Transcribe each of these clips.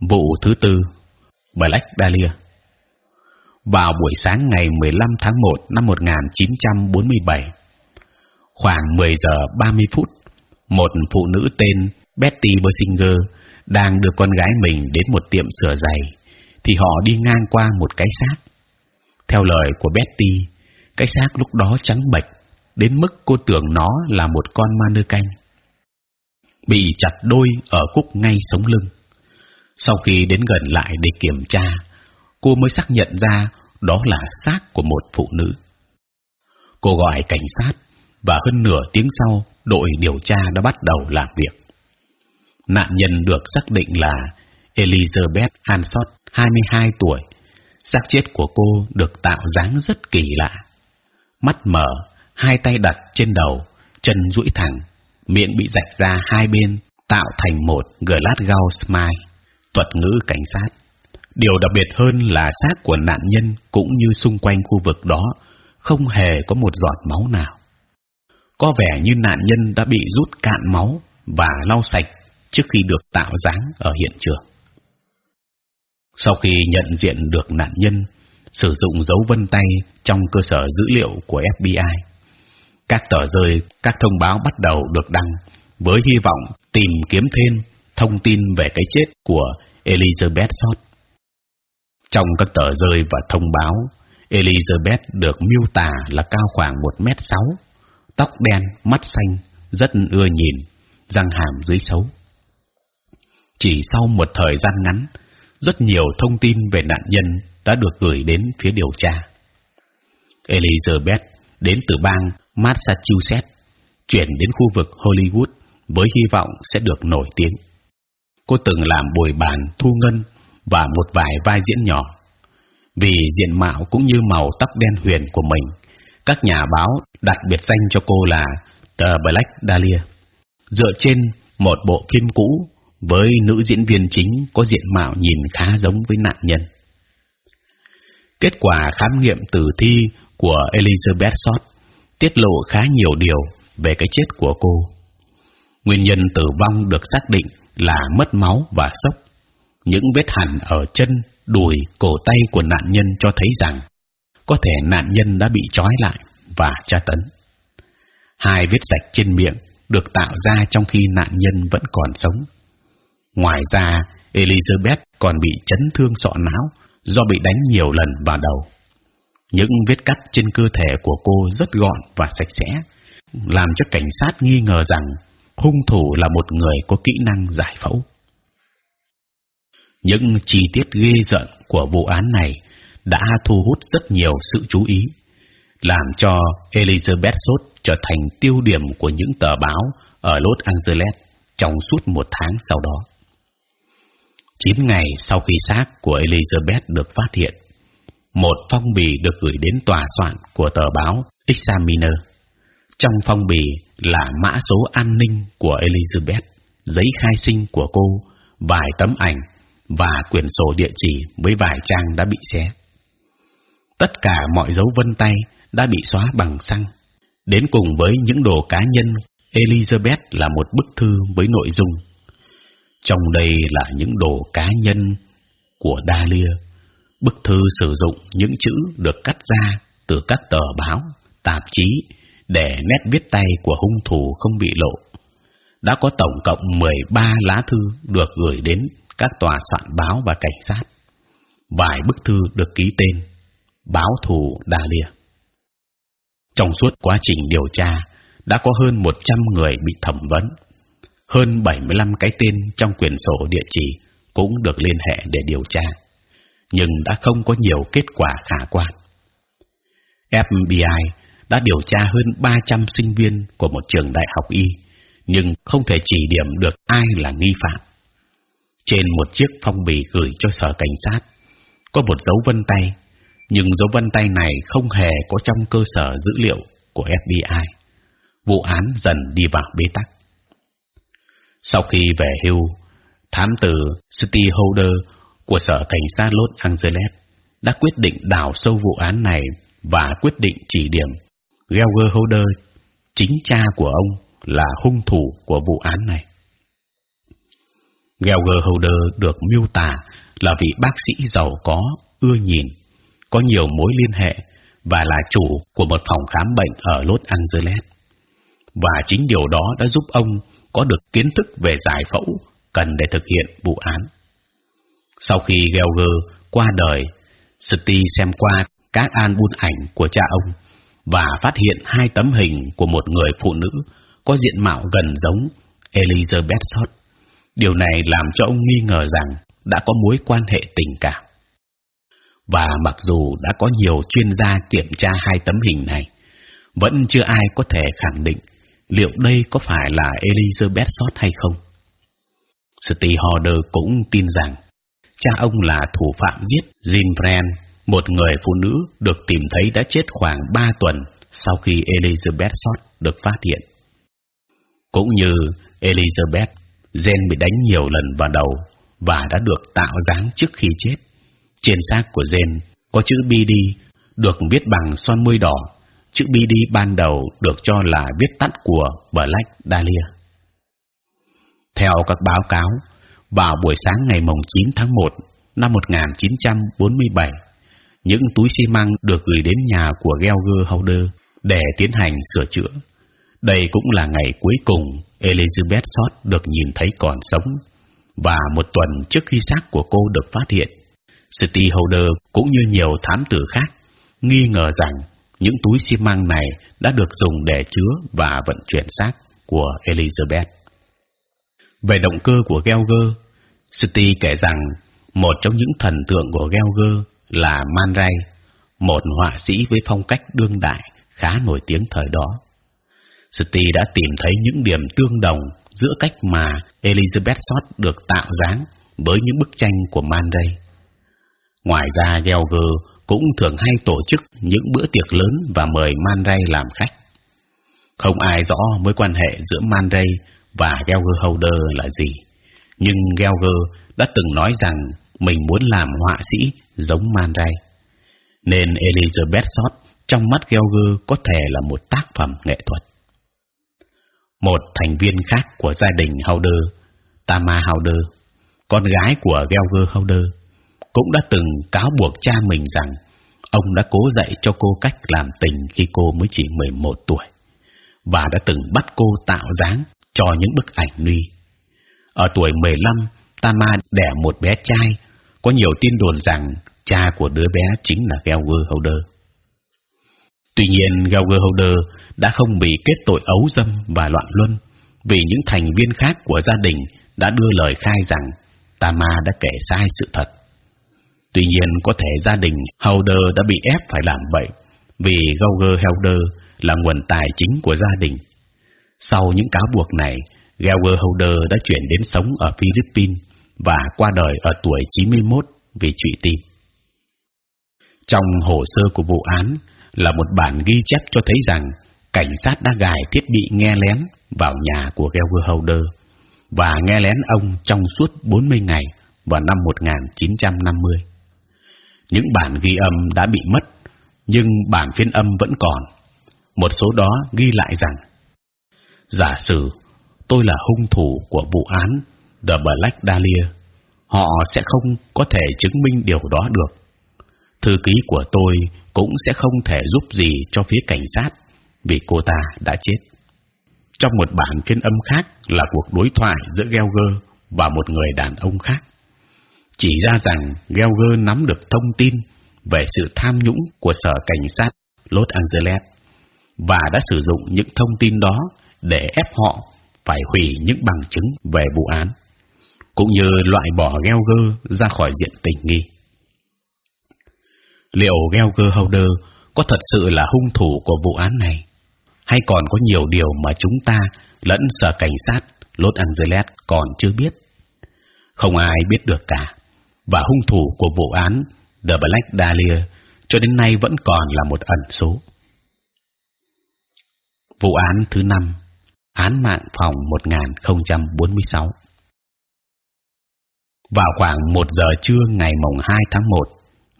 Vụ thứ tư, Black Dahlia. Vào buổi sáng ngày 15 tháng 1 năm 1947, khoảng 10 giờ 30 phút, một phụ nữ tên Betty Bersinger đang đưa con gái mình đến một tiệm sửa giày, thì họ đi ngang qua một cái xác. Theo lời của Betty, cái xác lúc đó trắng bệch đến mức cô tưởng nó là một con ma nơ canh bị chặt đôi ở khúc ngay sống lưng. Sau khi đến gần lại để kiểm tra, cô mới xác nhận ra đó là xác của một phụ nữ. Cô gọi cảnh sát và hơn nửa tiếng sau, đội điều tra đã bắt đầu làm việc. Nạn nhân được xác định là Elizabeth Hansot, 22 tuổi. xác chết của cô được tạo dáng rất kỳ lạ, mắt mở, hai tay đặt trên đầu, chân duỗi thẳng, miệng bị rạch ra hai bên, tạo thành một Glasgow smile. Thuật ngữ cảnh sát. Điều đặc biệt hơn là xác của nạn nhân cũng như xung quanh khu vực đó không hề có một giọt máu nào. Có vẻ như nạn nhân đã bị rút cạn máu và lau sạch trước khi được tạo dáng ở hiện trường. Sau khi nhận diện được nạn nhân, sử dụng dấu vân tay trong cơ sở dữ liệu của FBI, các tờ rơi, các thông báo bắt đầu được đăng với hy vọng tìm kiếm thêm thông tin về cái chết của Elizabeth Short. Trong các tờ rơi và thông báo, Elizabeth được miêu tả là cao khoảng một mét sáu, tóc đen, mắt xanh, rất ưa nhìn, răng hàm dưới xấu. Chỉ sau một thời gian ngắn, rất nhiều thông tin về nạn nhân đã được gửi đến phía điều tra. Elizabeth đến từ bang Massachusetts, chuyển đến khu vực Hollywood với hy vọng sẽ được nổi tiếng. Cô từng làm bồi bàn, thu ngân và một vài vai diễn nhỏ. Vì diện mạo cũng như màu tóc đen huyền của mình, các nhà báo đặt biệt danh cho cô là The Black Dahlia, dựa trên một bộ phim cũ với nữ diễn viên chính có diện mạo nhìn khá giống với nạn nhân. Kết quả khám nghiệm tử thi của Elizabeth Short tiết lộ khá nhiều điều về cái chết của cô. Nguyên nhân tử vong được xác định là mất máu và sốc. Những vết hằn ở chân, đùi, cổ tay của nạn nhân cho thấy rằng có thể nạn nhân đã bị trói lại và tra tấn. Hai vết rạch trên miệng được tạo ra trong khi nạn nhân vẫn còn sống. Ngoài ra, Elizabeth còn bị chấn thương sọ não do bị đánh nhiều lần vào đầu. Những vết cắt trên cơ thể của cô rất gọn và sạch sẽ, làm cho cảnh sát nghi ngờ rằng hung thủ là một người có kỹ năng giải phẫu. Những chi tiết ghê rợn của vụ án này đã thu hút rất nhiều sự chú ý, làm cho Elizabeth Short trở thành tiêu điểm của những tờ báo ở Los Angeles trong suốt một tháng sau đó. Chín ngày sau khi xác của Elizabeth được phát hiện, một phong bì được gửi đến tòa soạn của tờ báo Examiner. Trong phong bì là mã số an ninh của Elizabeth, giấy khai sinh của cô, vài tấm ảnh và quyển sổ địa chỉ với vài trang đã bị xé. Tất cả mọi dấu vân tay đã bị xóa bằng xăng. Đến cùng với những đồ cá nhân, Elizabeth là một bức thư với nội dung. Trong đây là những đồ cá nhân của Dahlia Bức thư sử dụng những chữ được cắt ra từ các tờ báo, tạp chí để nét viết tay của hung thủ không bị lộ. Đã có tổng cộng 13 lá thư được gửi đến các tòa soạn báo và cảnh sát. Vài bức thư được ký tên báo thù Đà Lìa. Trong suốt quá trình điều tra, đã có hơn 100 người bị thẩm vấn. Hơn 75 cái tên trong quyển sổ địa chỉ cũng được liên hệ để điều tra nhưng đã không có nhiều kết quả khả quan. FBI đã điều tra hơn 300 sinh viên của một trường đại học y, nhưng không thể chỉ điểm được ai là nghi phạm. Trên một chiếc phong bì gửi cho sở cảnh sát có một dấu vân tay, nhưng dấu vân tay này không hề có trong cơ sở dữ liệu của FBI. Vụ án dần đi vào bế tắc. Sau khi về hưu, thám tử Steve Holder của sở cảnh sát Los Angeles đã quyết định đào sâu vụ án này và quyết định chỉ điểm Gelger Holder, chính cha của ông, là hung thủ của vụ án này. Gelger Holder được miêu tả là vị bác sĩ giàu có, ưa nhìn, có nhiều mối liên hệ và là chủ của một phòng khám bệnh ở Los Angeles. Và chính điều đó đã giúp ông có được kiến thức về giải phẫu cần để thực hiện vụ án. Sau khi Gelger qua đời, Steve xem qua các album ảnh của cha ông và phát hiện hai tấm hình của một người phụ nữ có diện mạo gần giống Elizabeth Short. Điều này làm cho ông nghi ngờ rằng đã có mối quan hệ tình cảm. Và mặc dù đã có nhiều chuyên gia kiểm tra hai tấm hình này, vẫn chưa ai có thể khẳng định liệu đây có phải là Elizabeth Short hay không. Steve Holder cũng tin rằng cha ông là thủ phạm giết Jean Brand, một người phụ nữ được tìm thấy đã chết khoảng 3 tuần sau khi Elizabeth Short được phát hiện. Cũng như Elizabeth, Jen bị đánh nhiều lần vào đầu và đã được tạo dáng trước khi chết. Trên xác của Jen có chữ BD được viết bằng son môi đỏ. Chữ BD ban đầu được cho là viết tắt của Black Dahlia. Theo các báo cáo, vào buổi sáng ngày 9 tháng 1 năm 1947, những túi xi măng được gửi đến nhà của Gelger Holder để tiến hành sửa chữa. Đây cũng là ngày cuối cùng Elizabeth Short được nhìn thấy còn sống và một tuần trước khi xác của cô được phát hiện, City Holder cũng như nhiều thám tử khác nghi ngờ rằng những túi xi măng này đã được dùng để chứa và vận chuyển xác của Elizabeth. Về động cơ của Gelger, City kể rằng một trong những thần tượng của Gelger là Man Ray, một họa sĩ với phong cách đương đại khá nổi tiếng thời đó. Steve đã tìm thấy những điểm tương đồng giữa cách mà Elizabeth Short được tạo dáng với những bức tranh của Man Ray. Ngoài ra, Gelger cũng thường hay tổ chức những bữa tiệc lớn và mời Man Ray làm khách. Không ai rõ mối quan hệ giữa Man Ray và Gelger Holder là gì, nhưng Gelger đã từng nói rằng mình muốn làm họa sĩ giống Man Ray, nên Elizabeth Short trong mắt Gelger có thể là một tác phẩm nghệ thuật. Một thành viên khác của gia đình Howder, Tama Howder, con gái của Gelger Howder, cũng đã từng cáo buộc cha mình rằng ông đã cố dạy cho cô cách làm tình khi cô mới chỉ 11 tuổi và đã từng bắt cô tạo dáng cho những bức ảnh nude. Ở tuổi 15, Tama đẻ một bé trai. Có nhiều tin đồn rằng cha của đứa bé chính là Gelger Holder. Tuy nhiên, Gelger Holder đã không bị kết tội ấu dâm và loạn luân vì những thành viên khác của gia đình đã đưa lời khai rằng Tama đã kể sai sự thật. Tuy nhiên, có thể gia đình Holder đã bị ép phải làm vậy vì Gauger Holder là nguồn tài chính của gia đình. Sau những cáo buộc này, Gauger Holder đã chuyển đến sống ở Philippines và qua đời ở tuổi 91 vì trụy tim. Trong hồ sơ của vụ án là một bản ghi chép cho thấy rằng cảnh sát đã gài thiết bị nghe lén vào nhà của Gelger Holder và nghe lén ông trong suốt 40 ngày vào năm 1950. Những bản ghi âm đã bị mất, nhưng bản phiên âm vẫn còn. Một số đó ghi lại rằng: Giả sử tôi là hung thủ của vụ án The Black Dahlia, họ sẽ không có thể chứng minh điều đó được. Thư ký của tôi cũng sẽ không thể giúp gì cho phía cảnh sát vì cô ta đã chết. Trong một bản phiên âm khác là cuộc đối thoại giữa Gelger và một người đàn ông khác, chỉ ra rằng Gelger nắm được thông tin về sự tham nhũng của sở cảnh sát Los Angeles và đã sử dụng những thông tin đó để ép họ phải hủy những bằng chứng về vụ án, cũng như loại bỏ Gelger ra khỏi diện tình nghi. Liệu Gelger Holder có thật sự là hung thủ của vụ án này? hay còn có nhiều điều mà chúng ta lẫn sở cảnh sát Los Angeles còn chưa biết. Không ai biết được cả. Và hung thủ của vụ án The Black Dahlia cho đến nay vẫn còn là một ẩn số. Vụ án thứ năm, án mạng phòng 1046. Vào khoảng một giờ trưa ngày mùng 2 tháng 1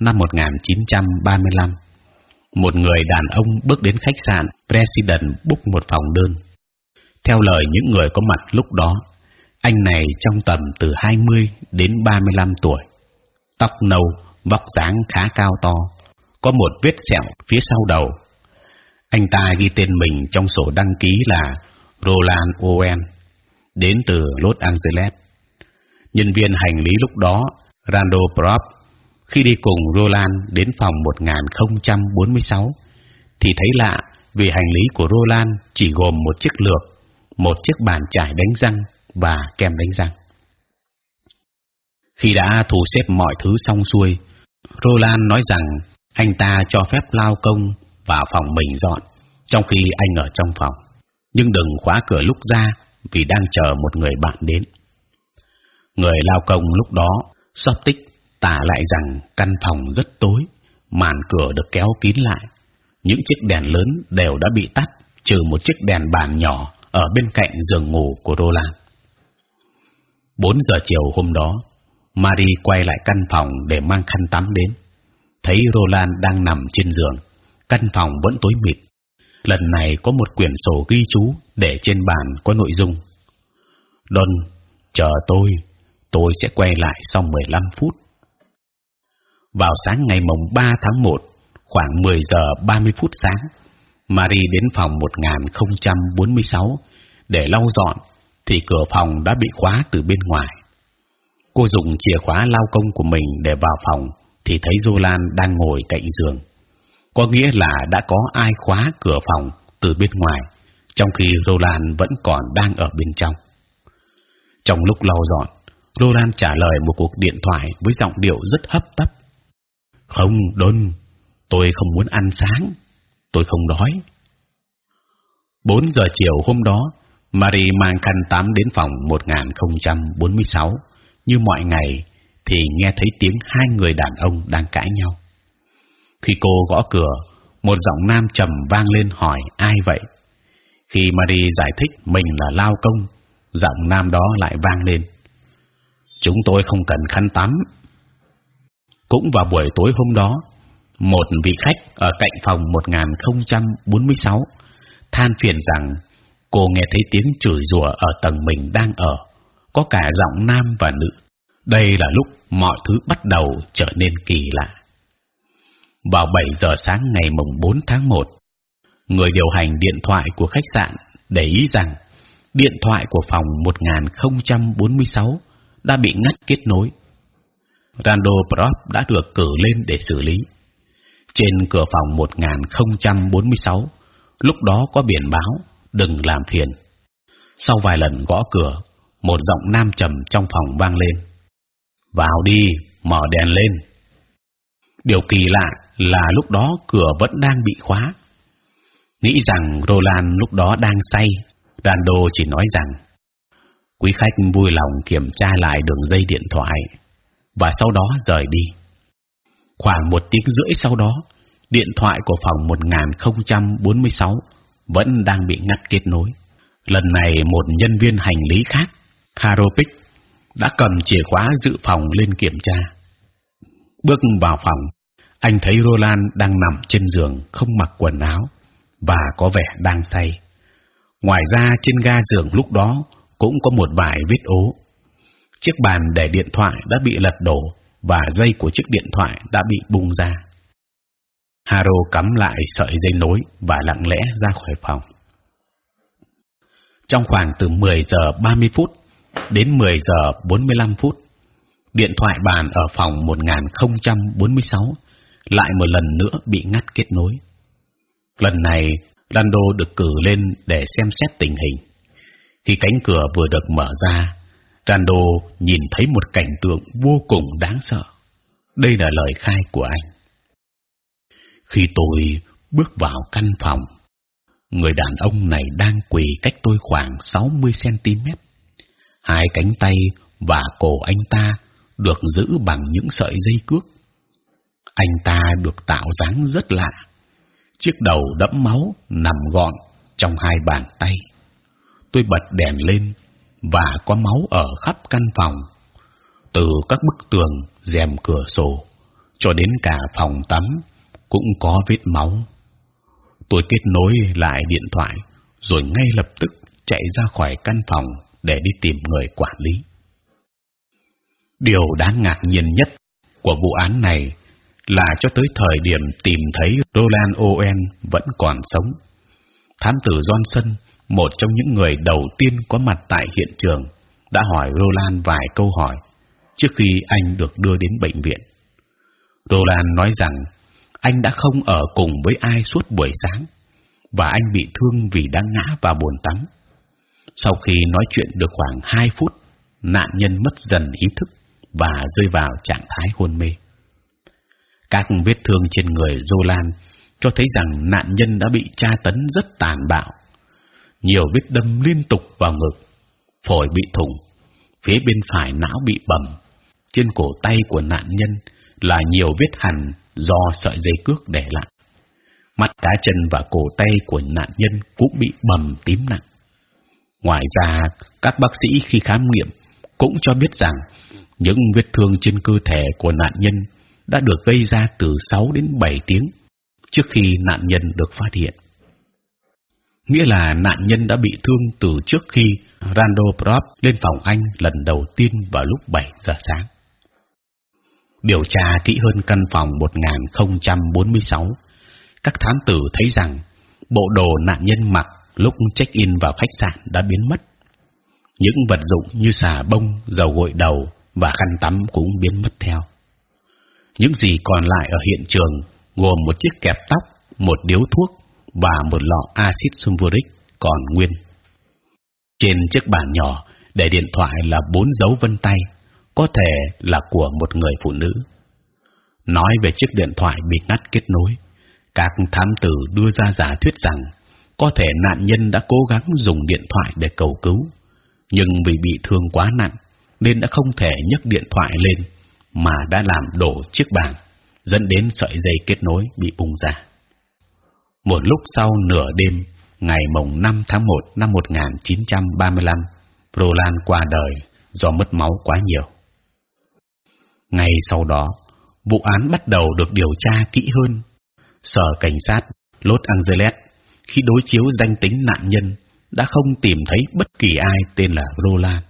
năm 1935, một người đàn ông bước đến khách sạn President book một phòng đơn. Theo lời những người có mặt lúc đó, Anh này trong tầm từ 20 đến 35 tuổi, tóc nâu, vóc dáng khá cao to, có một vết sẹo phía sau đầu. Anh ta ghi tên mình trong sổ đăng ký là Roland Owen, đến từ Los Angeles. Nhân viên hành lý lúc đó, Rando Prop, khi đi cùng Roland đến phòng 1046, thì thấy lạ vì hành lý của Roland chỉ gồm một chiếc lược, một chiếc bàn chải đánh răng và kem đánh răng. Khi đã thu xếp mọi thứ xong xuôi, Roland nói rằng anh ta cho phép lao công vào phòng mình dọn, trong khi anh ở trong phòng, nhưng đừng khóa cửa lúc ra vì đang chờ một người bạn đến. Người lao công lúc đó sắp tích tả lại rằng căn phòng rất tối, màn cửa được kéo kín lại, những chiếc đèn lớn đều đã bị tắt, trừ một chiếc đèn bàn nhỏ ở bên cạnh giường ngủ của Roland. 4 giờ chiều hôm đó, Marie quay lại căn phòng để mang khăn tắm đến. Thấy Roland đang nằm trên giường, căn phòng vẫn tối mịt. Lần này có một quyển sổ ghi chú để trên bàn có nội dung. Don, chờ tôi, tôi sẽ quay lại sau 15 phút. Vào sáng ngày mùng 3 tháng 1, khoảng 10 giờ 30 phút sáng, Marie đến phòng 1046 để lau dọn, thì cửa phòng đã bị khóa từ bên ngoài. Cô dùng chìa khóa lao công của mình để vào phòng, thì thấy Jolan đang ngồi cạnh giường. Có nghĩa là đã có ai khóa cửa phòng từ bên ngoài, trong khi Roland vẫn còn đang ở bên trong. Trong lúc lau dọn, Roland trả lời một cuộc điện thoại với giọng điệu rất hấp tấp. Không, Don, tôi không muốn ăn sáng, tôi không đói. Bốn giờ chiều hôm đó, Marie mang khăn tắm đến phòng 1046 như mọi ngày thì nghe thấy tiếng hai người đàn ông đang cãi nhau. Khi cô gõ cửa, một giọng nam trầm vang lên hỏi ai vậy. Khi Marie giải thích mình là lao công, giọng nam đó lại vang lên. Chúng tôi không cần khăn tắm. Cũng vào buổi tối hôm đó, một vị khách ở cạnh phòng 1046 than phiền rằng cô nghe thấy tiếng chửi rủa ở tầng mình đang ở, có cả giọng nam và nữ. Đây là lúc mọi thứ bắt đầu trở nên kỳ lạ. Vào 7 giờ sáng ngày mùng 4 tháng 1, người điều hành điện thoại của khách sạn để ý rằng điện thoại của phòng 1046 đã bị ngắt kết nối. Rando Prop đã được cử lên để xử lý. Trên cửa phòng 1046, lúc đó có biển báo đừng làm phiền. Sau vài lần gõ cửa, một giọng nam trầm trong phòng vang lên: vào đi, mở đèn lên. Điều kỳ lạ là lúc đó cửa vẫn đang bị khóa. Nghĩ rằng Roland lúc đó đang say, Rando chỉ nói rằng quý khách vui lòng kiểm tra lại đường dây điện thoại và sau đó rời đi. Khoảng một tiếng rưỡi sau đó, điện thoại của phòng 1046 vẫn đang bị ngắt kết nối. Lần này một nhân viên hành lý khác, Karopik, đã cầm chìa khóa dự phòng lên kiểm tra. Bước vào phòng, anh thấy Roland đang nằm trên giường không mặc quần áo và có vẻ đang say. Ngoài ra trên ga giường lúc đó cũng có một vài vết ố. Chiếc bàn để điện thoại đã bị lật đổ và dây của chiếc điện thoại đã bị bung ra. Haro cắm lại sợi dây nối và lặng lẽ ra khỏi phòng. Trong khoảng từ 10 giờ 30 phút đến 10 giờ 45 phút, điện thoại bàn ở phòng 1046 lại một lần nữa bị ngắt kết nối. Lần này, Lando được cử lên để xem xét tình hình. Khi cánh cửa vừa được mở ra, Rando nhìn thấy một cảnh tượng vô cùng đáng sợ. Đây là lời khai của anh. Khi tôi bước vào căn phòng, người đàn ông này đang quỳ cách tôi khoảng 60 cm. Hai cánh tay và cổ anh ta được giữ bằng những sợi dây cước. Anh ta được tạo dáng rất lạ. Chiếc đầu đẫm máu nằm gọn trong hai bàn tay. Tôi bật đèn lên và có máu ở khắp căn phòng, từ các bức tường, rèm cửa sổ cho đến cả phòng tắm cũng có vết máu. Tôi kết nối lại điện thoại rồi ngay lập tức chạy ra khỏi căn phòng để đi tìm người quản lý. Điều đáng ngạc nhiên nhất của vụ án này là cho tới thời điểm tìm thấy Roland Owen vẫn còn sống. Thám tử Johnson, một trong những người đầu tiên có mặt tại hiện trường, đã hỏi Roland vài câu hỏi trước khi anh được đưa đến bệnh viện. Roland nói rằng anh đã không ở cùng với ai suốt buổi sáng và anh bị thương vì đã ngã vào bồn tắm. Sau khi nói chuyện được khoảng 2 phút, nạn nhân mất dần ý thức và rơi vào trạng thái hôn mê. Các vết thương trên người Roland cho thấy rằng nạn nhân đã bị tra tấn rất tàn bạo, nhiều vết đâm liên tục vào ngực, phổi bị thủng, phía bên phải não bị bầm, trên cổ tay của nạn nhân là nhiều vết hằn do sợi dây cước để lại. Mắt cá chân và cổ tay của nạn nhân cũng bị bầm tím nặng. Ngoài ra, các bác sĩ khi khám nghiệm cũng cho biết rằng những vết thương trên cơ thể của nạn nhân đã được gây ra từ 6 đến 7 tiếng trước khi nạn nhân được phát hiện. Nghĩa là nạn nhân đã bị thương từ trước khi Rando Prop lên phòng anh lần đầu tiên vào lúc 7 giờ sáng. Điều tra kỹ hơn căn phòng 1046, các thám tử thấy rằng bộ đồ nạn nhân mặc lúc check-in vào khách sạn đã biến mất. Những vật dụng như xà bông, dầu gội đầu và khăn tắm cũng biến mất theo. Những gì còn lại ở hiện trường gồm một chiếc kẹp tóc, một điếu thuốc và một lọ axit sulfuric còn nguyên. Trên chiếc bàn nhỏ để điện thoại là bốn dấu vân tay, có thể là của một người phụ nữ. Nói về chiếc điện thoại bị ngắt kết nối, các thám tử đưa ra giả thuyết rằng có thể nạn nhân đã cố gắng dùng điện thoại để cầu cứu, nhưng vì bị thương quá nặng nên đã không thể nhấc điện thoại lên mà đã làm đổ chiếc bàn, dẫn đến sợi dây kết nối bị bung ra. Một lúc sau nửa đêm, ngày mùng 5 tháng 1 năm 1935, Roland qua đời do mất máu quá nhiều. Ngày sau đó, vụ án bắt đầu được điều tra kỹ hơn. Sở cảnh sát Los Angeles khi đối chiếu danh tính nạn nhân đã không tìm thấy bất kỳ ai tên là Roland.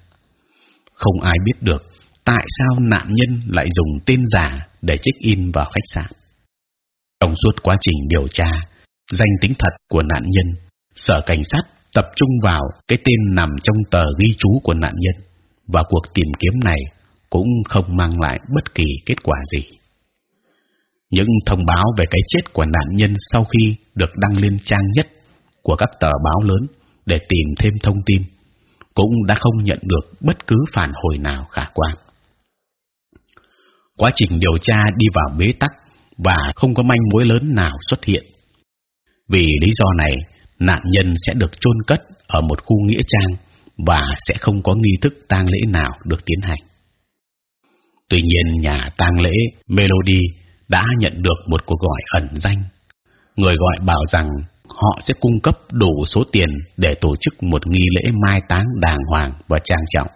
Không ai biết được tại sao nạn nhân lại dùng tên giả để check in vào khách sạn. Trong suốt quá trình điều tra, danh tính thật của nạn nhân, sở cảnh sát tập trung vào cái tên nằm trong tờ ghi chú của nạn nhân và cuộc tìm kiếm này cũng không mang lại bất kỳ kết quả gì. Những thông báo về cái chết của nạn nhân sau khi được đăng lên trang nhất của các tờ báo lớn để tìm thêm thông tin cũng đã không nhận được bất cứ phản hồi nào khả quan. Quá trình điều tra đi vào bế tắc và không có manh mối lớn nào xuất hiện. Vì lý do này, nạn nhân sẽ được chôn cất ở một khu nghĩa trang và sẽ không có nghi thức tang lễ nào được tiến hành. Tuy nhiên, nhà tang lễ Melody đã nhận được một cuộc gọi ẩn danh. Người gọi bảo rằng họ sẽ cung cấp đủ số tiền để tổ chức một nghi lễ mai táng đàng hoàng và trang trọng.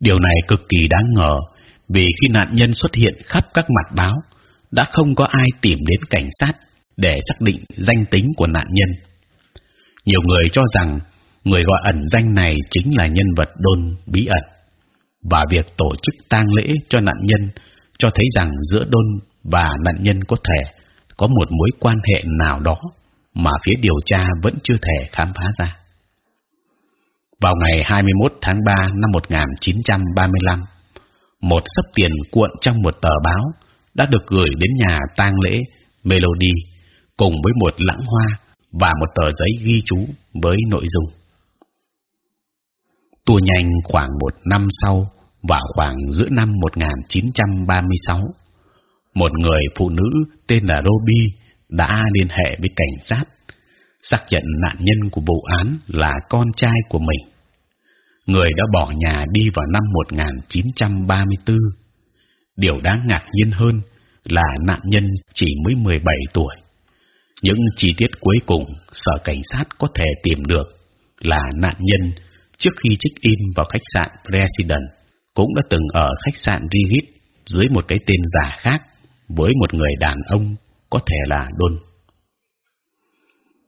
Điều này cực kỳ đáng ngờ vì khi nạn nhân xuất hiện khắp các mặt báo, đã không có ai tìm đến cảnh sát để xác định danh tính của nạn nhân. Nhiều người cho rằng người gọi ẩn danh này chính là nhân vật đôn bí ẩn và việc tổ chức tang lễ cho nạn nhân cho thấy rằng giữa đôn và nạn nhân có thể có một mối quan hệ nào đó mà phía điều tra vẫn chưa thể khám phá ra. Vào ngày 21 tháng 3 năm 1935, một sấp tiền cuộn trong một tờ báo đã được gửi đến nhà tang lễ Melody cùng với một lãng hoa và một tờ giấy ghi chú với nội dung. Tua nhanh khoảng một năm sau, vào khoảng giữa năm 1936, một người phụ nữ tên là Ruby đã liên hệ với cảnh sát, xác nhận nạn nhân của vụ án là con trai của mình. Người đã bỏ nhà đi vào năm 1934. Điều đáng ngạc nhiên hơn là nạn nhân chỉ mới 17 tuổi. Những chi tiết cuối cùng sở cảnh sát có thể tìm được là nạn nhân trước khi check in vào khách sạn President cũng đã từng ở khách sạn Rigid dưới một cái tên giả khác với một người đàn ông có thể là Đôn.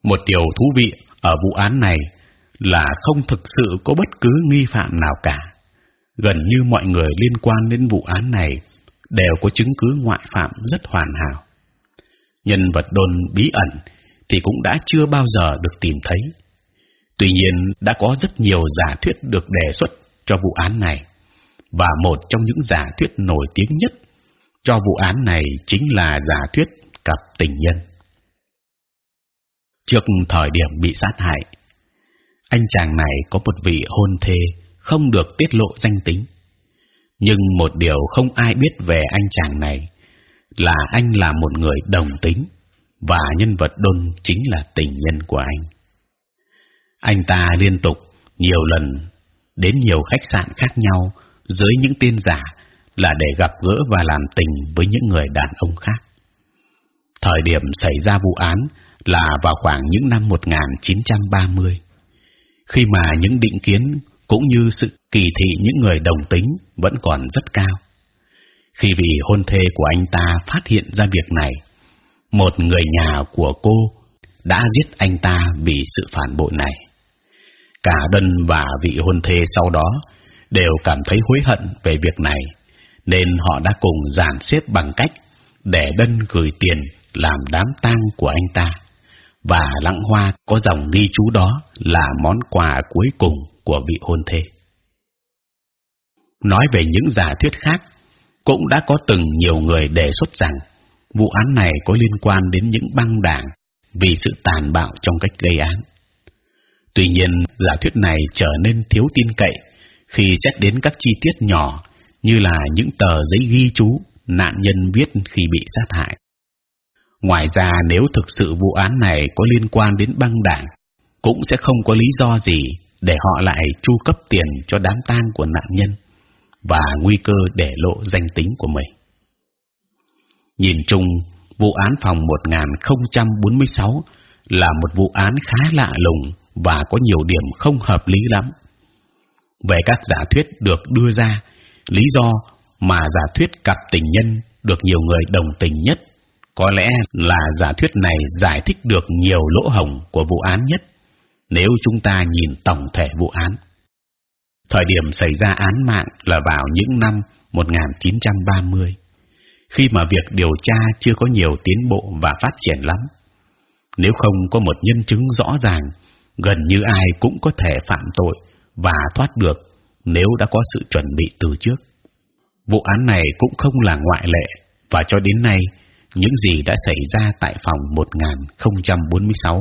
Một điều thú vị ở vụ án này là không thực sự có bất cứ nghi phạm nào cả. Gần như mọi người liên quan đến vụ án này đều có chứng cứ ngoại phạm rất hoàn hảo. Nhân vật đồn bí ẩn thì cũng đã chưa bao giờ được tìm thấy. Tuy nhiên đã có rất nhiều giả thuyết được đề xuất cho vụ án này, và một trong những giả thuyết nổi tiếng nhất cho vụ án này chính là giả thuyết cặp tình nhân. Trước thời điểm bị sát hại, anh chàng này có một vị hôn thê không được tiết lộ danh tính. Nhưng một điều không ai biết về anh chàng này là anh là một người đồng tính và nhân vật đôn chính là tình nhân của anh. Anh ta liên tục nhiều lần đến nhiều khách sạn khác nhau dưới những tên giả là để gặp gỡ và làm tình với những người đàn ông khác. Thời điểm xảy ra vụ án là vào khoảng những năm 1930, khi mà những định kiến cũng như sự kỳ thị những người đồng tính vẫn còn rất cao. Khi vị hôn thê của anh ta phát hiện ra việc này, một người nhà của cô đã giết anh ta vì sự phản bội này. Cả Đân và vị hôn thê sau đó đều cảm thấy hối hận về việc này, nên họ đã cùng dàn xếp bằng cách để Đân gửi tiền làm đám tang của anh ta và lãng hoa có dòng ghi chú đó là món quà cuối cùng của vị hôn thê. Nói về những giả thuyết khác, cũng đã có từng nhiều người đề xuất rằng vụ án này có liên quan đến những băng đảng vì sự tàn bạo trong cách gây án. Tuy nhiên, giả thuyết này trở nên thiếu tin cậy khi xét đến các chi tiết nhỏ như là những tờ giấy ghi chú nạn nhân viết khi bị sát hại. Ngoài ra, nếu thực sự vụ án này có liên quan đến băng đảng, cũng sẽ không có lý do gì để họ lại chu cấp tiền cho đám tang của nạn nhân và nguy cơ để lộ danh tính của mình. Nhìn chung, vụ án phòng 1046 là một vụ án khá lạ lùng và có nhiều điểm không hợp lý lắm. Về các giả thuyết được đưa ra, lý do mà giả thuyết cặp tình nhân được nhiều người đồng tình nhất có lẽ là giả thuyết này giải thích được nhiều lỗ hổng của vụ án nhất nếu chúng ta nhìn tổng thể vụ án. Thời điểm xảy ra án mạng là vào những năm 1930, khi mà việc điều tra chưa có nhiều tiến bộ và phát triển lắm. Nếu không có một nhân chứng rõ ràng, gần như ai cũng có thể phạm tội và thoát được nếu đã có sự chuẩn bị từ trước. Vụ án này cũng không là ngoại lệ và cho đến nay những gì đã xảy ra tại phòng 1046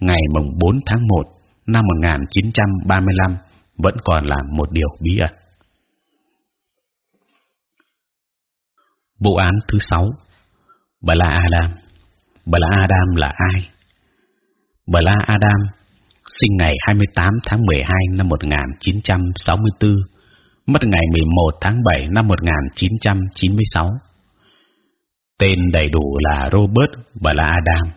ngày mùng 4 tháng 1 năm 1935 vẫn còn là một điều bí ẩn. Vụ án thứ sáu, Bà La Adam. Bà La Adam là ai? Bà La Adam sinh ngày 28 tháng 12 năm 1964, mất ngày 11 tháng 7 năm 1996. Tên đầy đủ là Robert Bà La Adam.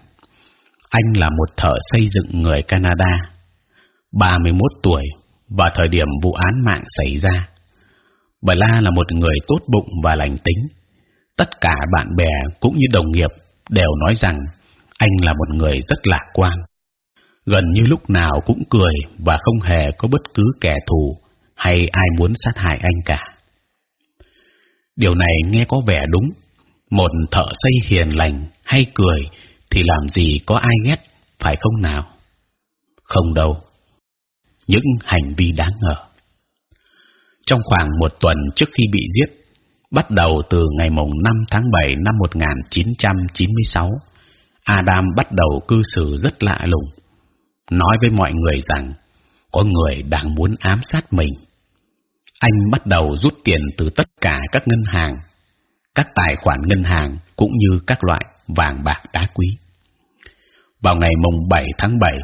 Anh là một thợ xây dựng người Canada, 31 tuổi và thời điểm vụ án mạng xảy ra. Bala là một người tốt bụng và lành tính. Tất cả bạn bè cũng như đồng nghiệp đều nói rằng anh là một người rất lạc quan. Gần như lúc nào cũng cười và không hề có bất cứ kẻ thù hay ai muốn sát hại anh cả. Điều này nghe có vẻ đúng một thợ xây hiền lành hay cười thì làm gì có ai ghét, phải không nào không đâu những hành vi đáng ngờ trong khoảng một tuần trước khi bị giết bắt đầu từ ngày mùng 5 tháng 7 năm 1996 Adam bắt đầu cư xử rất lạ lùng nói với mọi người rằng có người đang muốn ám sát mình anh bắt đầu rút tiền từ tất cả các ngân hàng các tài khoản ngân hàng cũng như các loại vàng bạc đá quý. Vào ngày mùng 7 tháng 7,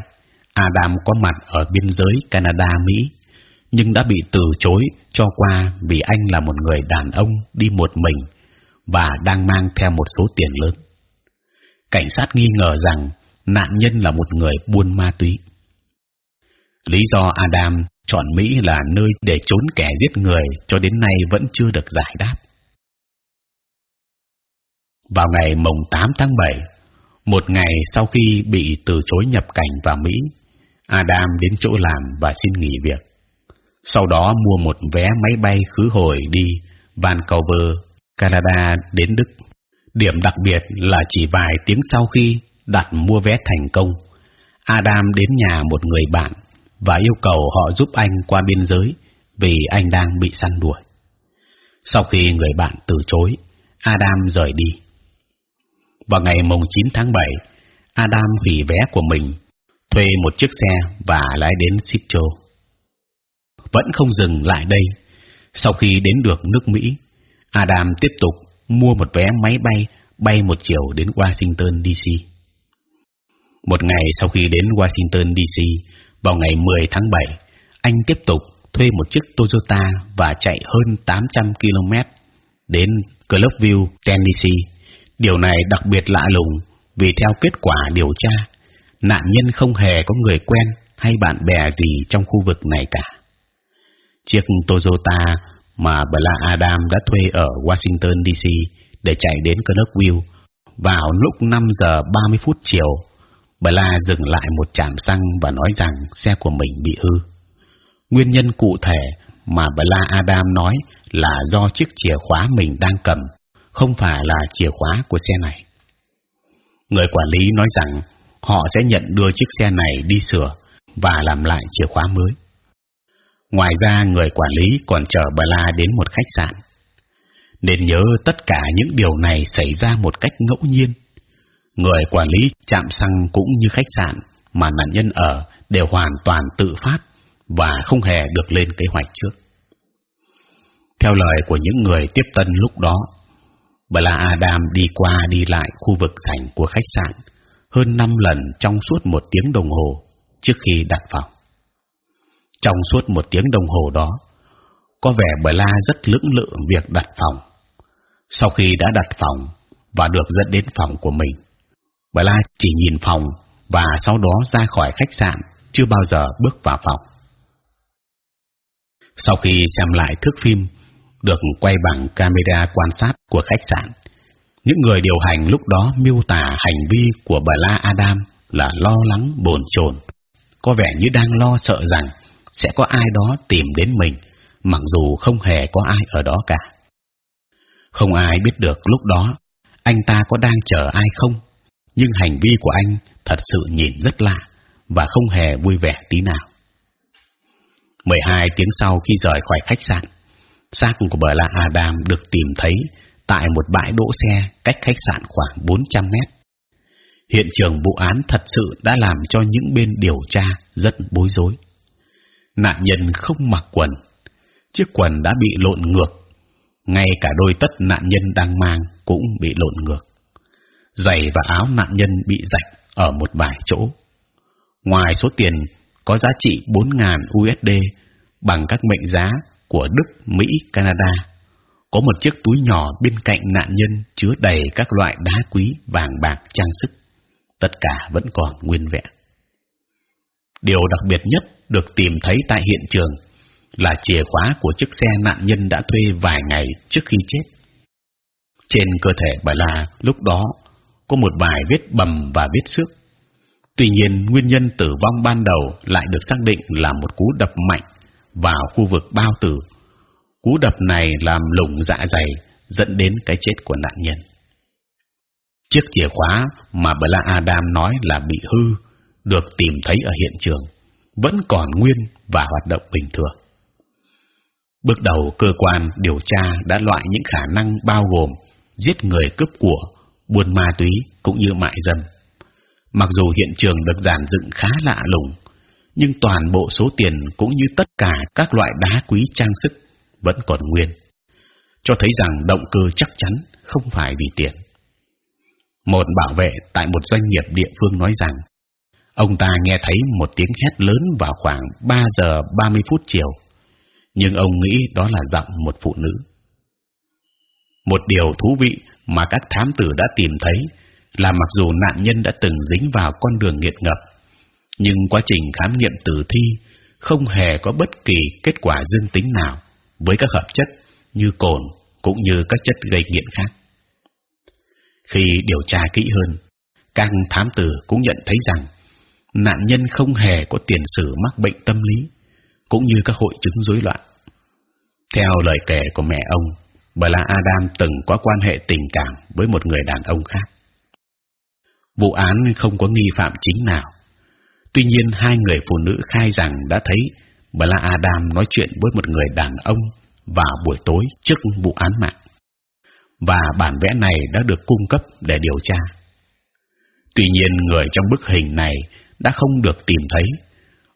Adam có mặt ở biên giới Canada Mỹ, nhưng đã bị từ chối cho qua vì anh là một người đàn ông đi một mình và đang mang theo một số tiền lớn. Cảnh sát nghi ngờ rằng nạn nhân là một người buôn ma túy. Lý do Adam chọn Mỹ là nơi để trốn kẻ giết người cho đến nay vẫn chưa được giải đáp. Vào ngày mùng 8 tháng 7, một ngày sau khi bị từ chối nhập cảnh vào Mỹ, Adam đến chỗ làm và xin nghỉ việc. Sau đó mua một vé máy bay khứ hồi đi Vancouver, Canada đến Đức. Điểm đặc biệt là chỉ vài tiếng sau khi đặt mua vé thành công, Adam đến nhà một người bạn và yêu cầu họ giúp anh qua biên giới vì anh đang bị săn đuổi. Sau khi người bạn từ chối, Adam rời đi. Vào ngày mùng 9 tháng 7, Adam hủy vé của mình, thuê một chiếc xe và lái đến Sipcho. Vẫn không dừng lại đây. Sau khi đến được nước Mỹ, Adam tiếp tục mua một vé máy bay bay một chiều đến Washington DC. Một ngày sau khi đến Washington DC, vào ngày 10 tháng 7, anh tiếp tục thuê một chiếc Toyota và chạy hơn 800 km đến Clubville, Tennessee. Điều này đặc biệt lạ lùng vì theo kết quả điều tra, nạn nhân không hề có người quen hay bạn bè gì trong khu vực này cả. Chiếc Toyota mà Bla Adam đã thuê ở Washington DC để chạy đến Knoxville vào lúc 5 giờ 30 phút chiều Bla dừng lại một trạm xăng và nói rằng xe của mình bị hư. Nguyên nhân cụ thể mà Bla Adam nói là do chiếc chìa khóa mình đang cầm, không phải là chìa khóa của xe này. Người quản lý nói rằng họ sẽ nhận đưa chiếc xe này đi sửa và làm lại chìa khóa mới. Ngoài ra, người quản lý còn chở bà La đến một khách sạn. Nên nhớ tất cả những điều này xảy ra một cách ngẫu nhiên người quản lý chạm xăng cũng như khách sạn mà nạn nhân ở đều hoàn toàn tự phát và không hề được lên kế hoạch trước. Theo lời của những người tiếp tân lúc đó, bà La Adam đi qua đi lại khu vực sảnh của khách sạn hơn năm lần trong suốt một tiếng đồng hồ trước khi đặt phòng. Trong suốt một tiếng đồng hồ đó, có vẻ Bla rất lưỡng lự việc đặt phòng. Sau khi đã đặt phòng và được dẫn đến phòng của mình, bà la chỉ nhìn phòng và sau đó ra khỏi khách sạn chưa bao giờ bước vào phòng sau khi xem lại thước phim được quay bằng camera quan sát của khách sạn những người điều hành lúc đó miêu tả hành vi của bà la Adam là lo lắng bồn chồn có vẻ như đang lo sợ rằng sẽ có ai đó tìm đến mình mặc dù không hề có ai ở đó cả không ai biết được lúc đó anh ta có đang chờ ai không nhưng hành vi của anh thật sự nhìn rất lạ và không hề vui vẻ tí nào. 12 tiếng sau khi rời khỏi khách sạn, xác của bà la Adam được tìm thấy tại một bãi đỗ xe cách khách sạn khoảng 400 mét. Hiện trường vụ án thật sự đã làm cho những bên điều tra rất bối rối. Nạn nhân không mặc quần, chiếc quần đã bị lộn ngược, ngay cả đôi tất nạn nhân đang mang cũng bị lộn ngược giày và áo nạn nhân bị rạch ở một vài chỗ. Ngoài số tiền có giá trị 4.000 USD bằng các mệnh giá của Đức, Mỹ, Canada, có một chiếc túi nhỏ bên cạnh nạn nhân chứa đầy các loại đá quý, vàng bạc, trang sức. Tất cả vẫn còn nguyên vẹn. Điều đặc biệt nhất được tìm thấy tại hiện trường là chìa khóa của chiếc xe nạn nhân đã thuê vài ngày trước khi chết. Trên cơ thể bà La lúc đó có một vài vết bầm và vết xước. Tuy nhiên, nguyên nhân tử vong ban đầu lại được xác định là một cú đập mạnh vào khu vực bao tử. Cú đập này làm lủng dạ dày, dẫn đến cái chết của nạn nhân. Chiếc chìa khóa mà Bla Adam nói là bị hư được tìm thấy ở hiện trường vẫn còn nguyên và hoạt động bình thường. Bước đầu cơ quan điều tra đã loại những khả năng bao gồm giết người cướp của buôn ma túy cũng như mại dâm. Mặc dù hiện trường được giản dựng khá lạ lùng, nhưng toàn bộ số tiền cũng như tất cả các loại đá quý trang sức vẫn còn nguyên, cho thấy rằng động cơ chắc chắn không phải vì tiền. Một bảo vệ tại một doanh nghiệp địa phương nói rằng ông ta nghe thấy một tiếng hét lớn vào khoảng 3 giờ 30 phút chiều, nhưng ông nghĩ đó là giọng một phụ nữ. Một điều thú vị mà các thám tử đã tìm thấy là mặc dù nạn nhân đã từng dính vào con đường nghiện ngập, nhưng quá trình khám nghiệm tử thi không hề có bất kỳ kết quả dương tính nào với các hợp chất như cồn cũng như các chất gây nghiện khác. Khi điều tra kỹ hơn, các thám tử cũng nhận thấy rằng nạn nhân không hề có tiền sử mắc bệnh tâm lý, cũng như các hội chứng rối loạn. Theo lời kể của mẹ ông, bà là Adam từng có quan hệ tình cảm với một người đàn ông khác. Vụ án không có nghi phạm chính nào. Tuy nhiên hai người phụ nữ khai rằng đã thấy Bla Adam nói chuyện với một người đàn ông vào buổi tối trước vụ án mạng và bản vẽ này đã được cung cấp để điều tra. Tuy nhiên người trong bức hình này đã không được tìm thấy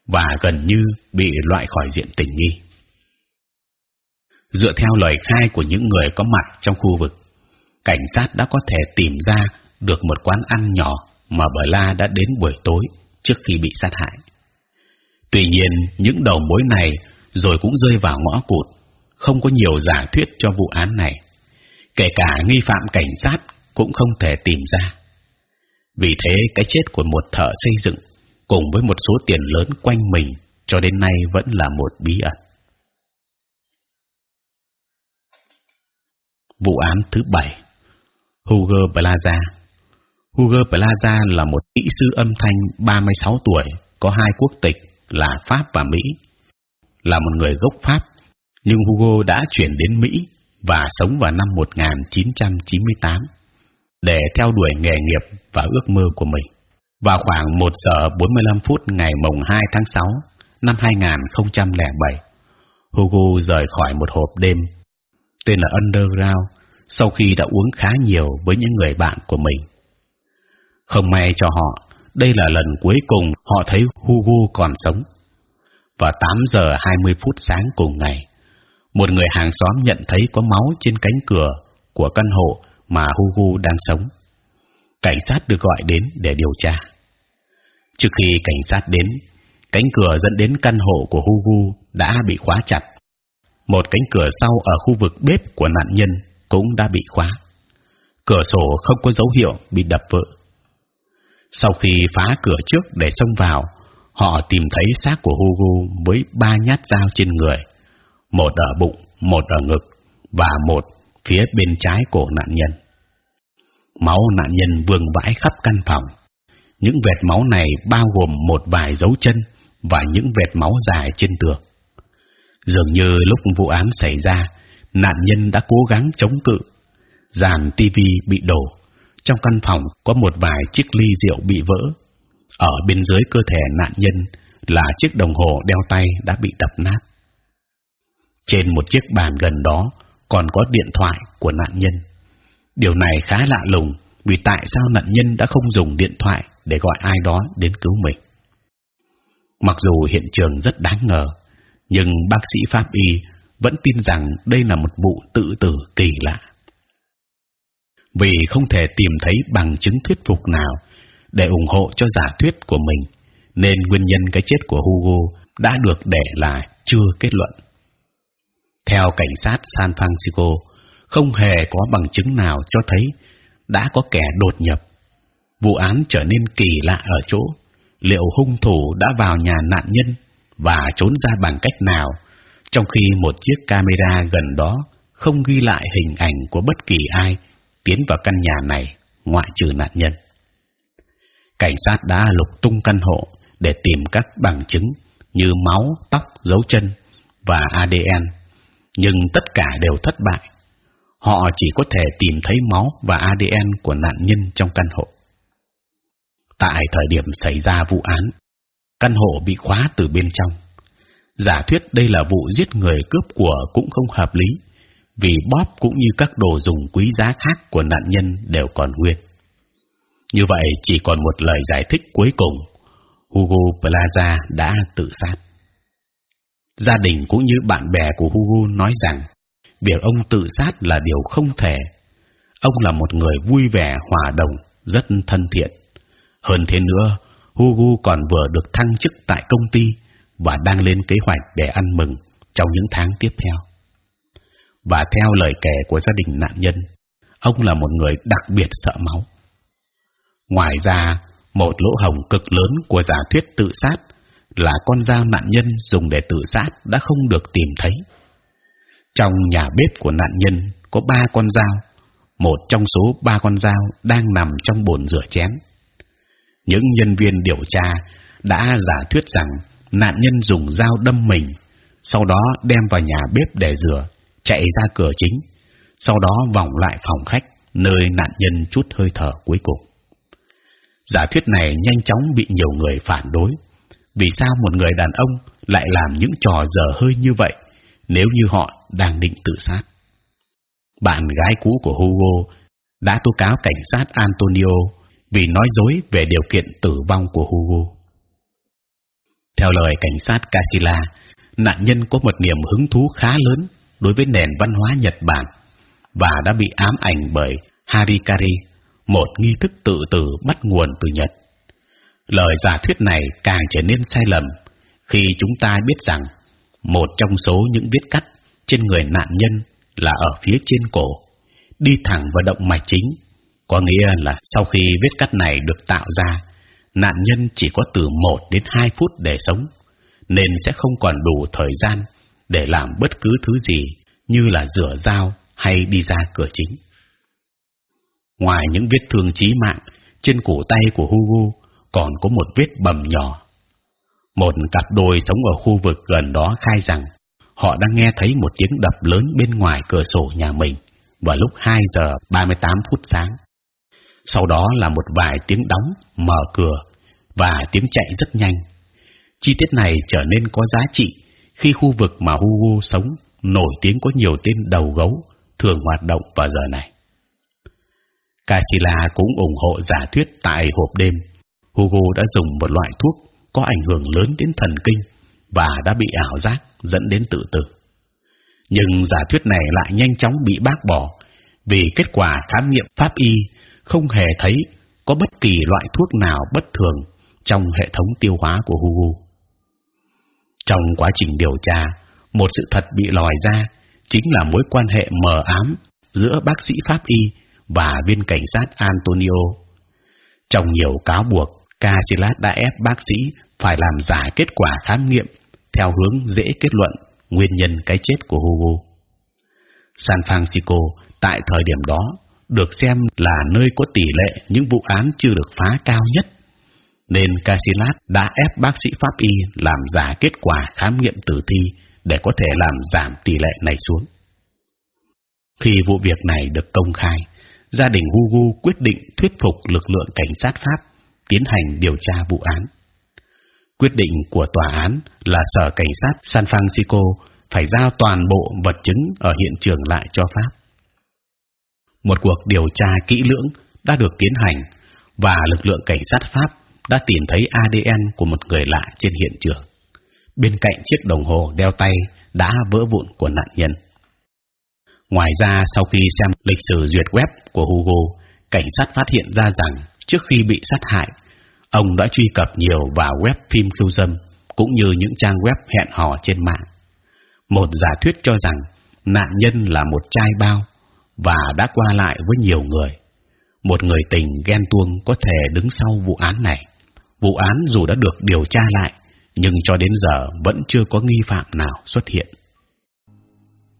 và gần như bị loại khỏi diện tình nghi. Dựa theo lời khai của những người có mặt trong khu vực, cảnh sát đã có thể tìm ra được một quán ăn nhỏ mà Bờ La đã đến buổi tối trước khi bị sát hại. Tuy nhiên, những đầu mối này rồi cũng rơi vào ngõ cụt, không có nhiều giả thuyết cho vụ án này. Kể cả nghi phạm cảnh sát cũng không thể tìm ra. Vì thế, cái chết của một thợ xây dựng cùng với một số tiền lớn quanh mình cho đến nay vẫn là một bí ẩn. Vụ án thứ bảy, Hugo Plaza. Hugo Plaza là một kỹ sư âm thanh 36 tuổi, có hai quốc tịch là Pháp và Mỹ. Là một người gốc Pháp, nhưng Hugo đã chuyển đến Mỹ và sống vào năm 1998 để theo đuổi nghề nghiệp và ước mơ của mình. Vào khoảng 1 giờ 45 phút ngày mùng 2 tháng 6 năm 2007, Hugo rời khỏi một hộp đêm tên là Underground sau khi đã uống khá nhiều với những người bạn của mình. Không may cho họ, đây là lần cuối cùng họ thấy Hugo còn sống. Vào 8 giờ 20 phút sáng cùng ngày, một người hàng xóm nhận thấy có máu trên cánh cửa của căn hộ mà Hugo đang sống. Cảnh sát được gọi đến để điều tra. Trước khi cảnh sát đến, cánh cửa dẫn đến căn hộ của Hugo đã bị khóa chặt. Một cánh cửa sau ở khu vực bếp của nạn nhân cũng đã bị khóa. Cửa sổ không có dấu hiệu bị đập vỡ. Sau khi phá cửa trước để xông vào, họ tìm thấy xác của Hugo với ba nhát dao trên người, một ở bụng, một ở ngực và một phía bên trái cổ nạn nhân. Máu nạn nhân vương vãi khắp căn phòng. Những vệt máu này bao gồm một vài dấu chân và những vệt máu dài trên tường. Dường như lúc vụ án xảy ra, nạn nhân đã cố gắng chống cự. Dàn tivi bị đổ. Trong căn phòng có một vài chiếc ly rượu bị vỡ. Ở bên dưới cơ thể nạn nhân là chiếc đồng hồ đeo tay đã bị đập nát. Trên một chiếc bàn gần đó còn có điện thoại của nạn nhân. Điều này khá lạ lùng vì tại sao nạn nhân đã không dùng điện thoại để gọi ai đó đến cứu mình. Mặc dù hiện trường rất đáng ngờ, nhưng bác sĩ pháp y vẫn tin rằng đây là một vụ tự tử kỳ lạ. Vì không thể tìm thấy bằng chứng thuyết phục nào để ủng hộ cho giả thuyết của mình, nên nguyên nhân cái chết của Hugo đã được để là chưa kết luận. Theo cảnh sát San Francisco, không hề có bằng chứng nào cho thấy đã có kẻ đột nhập. Vụ án trở nên kỳ lạ ở chỗ liệu hung thủ đã vào nhà nạn nhân và trốn ra bằng cách nào, trong khi một chiếc camera gần đó không ghi lại hình ảnh của bất kỳ ai tiến vào căn nhà này ngoại trừ nạn nhân. Cảnh sát đã lục tung căn hộ để tìm các bằng chứng như máu, tóc, dấu chân và ADN, nhưng tất cả đều thất bại họ chỉ có thể tìm thấy máu và ADN của nạn nhân trong căn hộ. Tại thời điểm xảy ra vụ án, căn hộ bị khóa từ bên trong. Giả thuyết đây là vụ giết người cướp của cũng không hợp lý, vì bóp cũng như các đồ dùng quý giá khác của nạn nhân đều còn nguyên. Như vậy chỉ còn một lời giải thích cuối cùng: Hugo Plaza đã tự sát. Gia đình cũng như bạn bè của Hugo nói rằng việc ông tự sát là điều không thể. Ông là một người vui vẻ, hòa đồng, rất thân thiện. Hơn thế nữa, Hugo còn vừa được thăng chức tại công ty và đang lên kế hoạch để ăn mừng trong những tháng tiếp theo. Và theo lời kể của gia đình nạn nhân, ông là một người đặc biệt sợ máu. Ngoài ra, một lỗ hổng cực lớn của giả thuyết tự sát là con dao nạn nhân dùng để tự sát đã không được tìm thấy. Trong nhà bếp của nạn nhân có ba con dao, một trong số ba con dao đang nằm trong bồn rửa chén. Những nhân viên điều tra đã giả thuyết rằng nạn nhân dùng dao đâm mình, sau đó đem vào nhà bếp để rửa, chạy ra cửa chính, sau đó vòng lại phòng khách nơi nạn nhân chút hơi thở cuối cùng. Giả thuyết này nhanh chóng bị nhiều người phản đối. Vì sao một người đàn ông lại làm những trò dở hơi như vậy nếu như họ đang định tự sát? Bạn gái cũ của Hugo đã tố cáo cảnh sát Antonio vì nói dối về điều kiện tử vong của Hugo. Theo lời cảnh sát Casilla, nạn nhân có một niềm hứng thú khá lớn đối với nền văn hóa Nhật Bản và đã bị ám ảnh bởi harikari, một nghi thức tự tử bắt nguồn từ Nhật. Lời giả thuyết này càng trở nên sai lầm khi chúng ta biết rằng một trong số những vết cắt trên người nạn nhân là ở phía trên cổ, đi thẳng vào động mạch chính, có nghĩa là sau khi vết cắt này được tạo ra, nạn nhân chỉ có từ 1 đến 2 phút để sống, nên sẽ không còn đủ thời gian để làm bất cứ thứ gì như là rửa dao hay đi ra cửa chính. Ngoài những vết thương chí mạng trên cổ tay của Hugo, còn có một vết bầm nhỏ. Một cặp đôi sống ở khu vực gần đó khai rằng họ đang nghe thấy một tiếng đập lớn bên ngoài cửa sổ nhà mình vào lúc 2 giờ 38 phút sáng. Sau đó là một vài tiếng đóng, mở cửa và tiếng chạy rất nhanh. Chi tiết này trở nên có giá trị khi khu vực mà Hugo sống nổi tiếng có nhiều tên đầu gấu, thường hoạt động vào giờ này. Casilla cũng ủng hộ giả thuyết tại hộp đêm. Hugo đã dùng một loại thuốc có ảnh hưởng lớn đến thần kinh và đã bị ảo giác dẫn đến tự tử. Nhưng giả thuyết này lại nhanh chóng bị bác bỏ vì kết quả khám nghiệm pháp y không hề thấy có bất kỳ loại thuốc nào bất thường trong hệ thống tiêu hóa của Hugo. Trong quá trình điều tra, một sự thật bị lòi ra chính là mối quan hệ mờ ám giữa bác sĩ pháp y và viên cảnh sát Antonio. Trong nhiều cáo buộc, Casillas đã ép bác sĩ phải làm giả kết quả khám nghiệm theo hướng dễ kết luận nguyên nhân cái chết của Hugo. San Francisco tại thời điểm đó được xem là nơi có tỷ lệ những vụ án chưa được phá cao nhất, nên Casillas đã ép bác sĩ pháp y làm giả kết quả khám nghiệm tử thi để có thể làm giảm tỷ lệ này xuống. Khi vụ việc này được công khai, gia đình Hugo quyết định thuyết phục lực lượng cảnh sát Pháp tiến hành điều tra vụ án. Quyết định của tòa án là sở cảnh sát San Francisco phải giao toàn bộ vật chứng ở hiện trường lại cho Pháp. Một cuộc điều tra kỹ lưỡng đã được tiến hành và lực lượng cảnh sát Pháp đã tìm thấy ADN của một người lạ trên hiện trường, bên cạnh chiếc đồng hồ đeo tay đã vỡ vụn của nạn nhân. Ngoài ra, sau khi xem lịch sử duyệt web của Hugo, cảnh sát phát hiện ra rằng trước khi bị sát hại, ông đã truy cập nhiều vào web phim khiêu dâm cũng như những trang web hẹn hò trên mạng. Một giả thuyết cho rằng nạn nhân là một trai bao và đã qua lại với nhiều người. Một người tình ghen tuông có thể đứng sau vụ án này. Vụ án dù đã được điều tra lại, nhưng cho đến giờ vẫn chưa có nghi phạm nào xuất hiện.